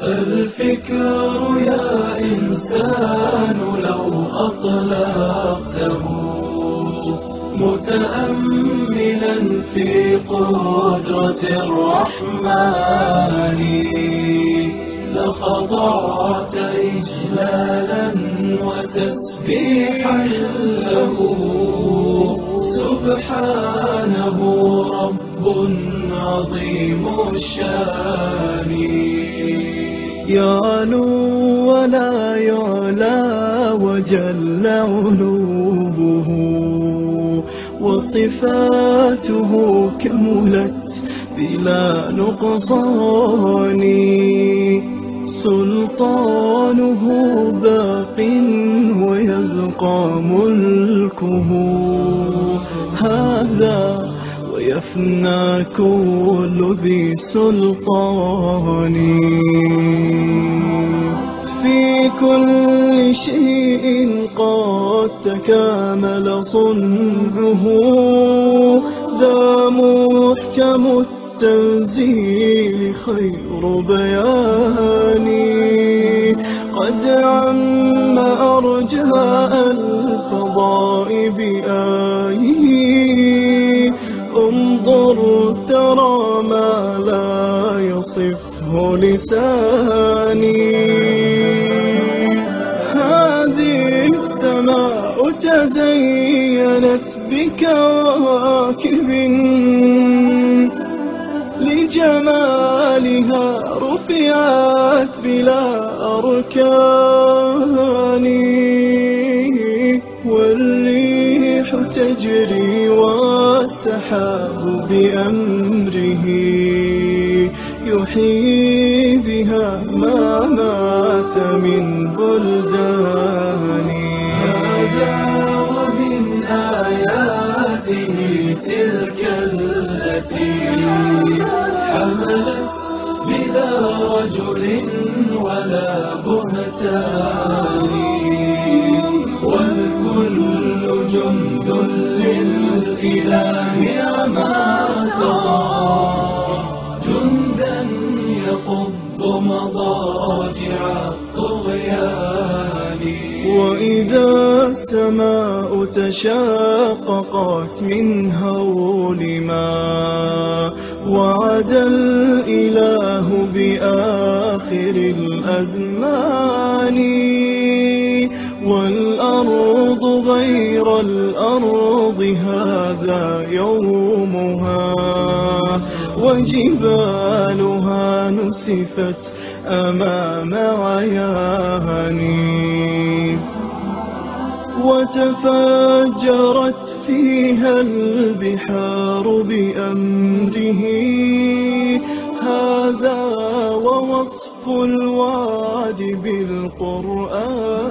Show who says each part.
Speaker 1: الفكر يا إنسان لو أطلقته متأملا في قدرة الرحمن لخضعت إجلالا وتسبيحا له. سبحانه رب عظيم الشان. يعلو ولا يعلى وجل علوه وصفاته كملت بلا نقصان. سلطانه باق ويبقى ملكه. هذا ويفنى كل ذي سلطان. شيء قد تكامل صنعه. ذا محكم التنزيل خير بيان. قد عم أرجاء الفضاء بآيه. انظر ترى ما لا يصفه لساني. تزينت بكواكب لجمالها رفعت بلا أركان والريح تجري والسحاب بأمره يحيي بها ما مات من بلدان بلا رجل ولا بهتان وإذا السماء تشاققت من هول ما وعد الإله بآخر الأزمان والأرض غير الأرض هذا يومها وجبالها نسفت أمام عياني. وتفجرت فيها البحار بأمره. هذا ووصف الوعد بالقرآن.